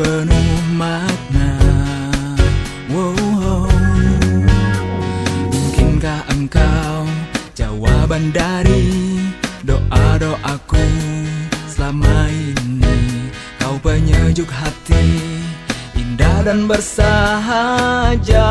penuh makna. Wow, wow. Mungkinkah engkau jawaban dari doa-doaku selama ini? Kau penyejuk hati indah dan bersahaja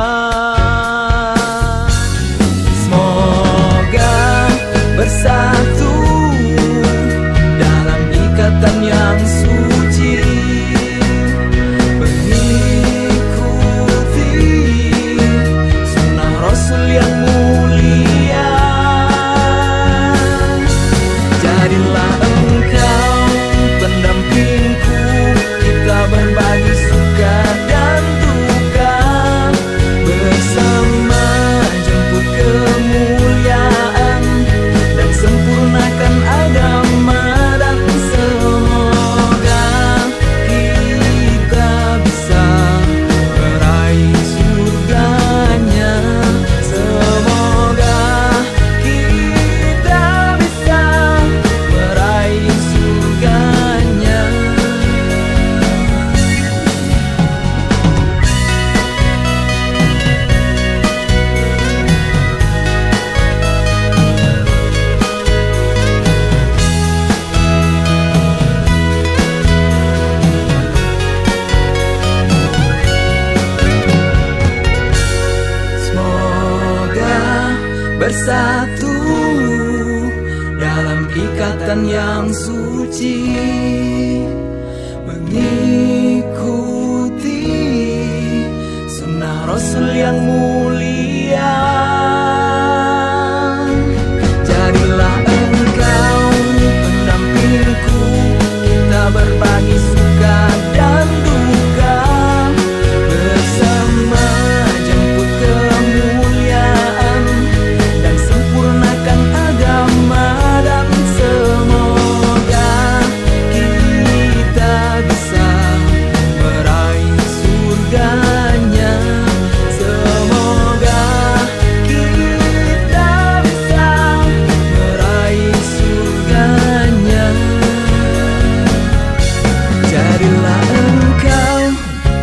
bersatu dalam ikatan yang suci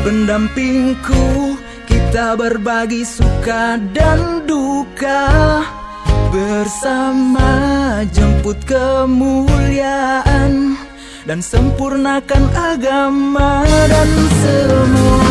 pendampingku Kita berbagi suka dan duka. Bersama jemput kemuliaan Dan sempurnakan agama Dan semoga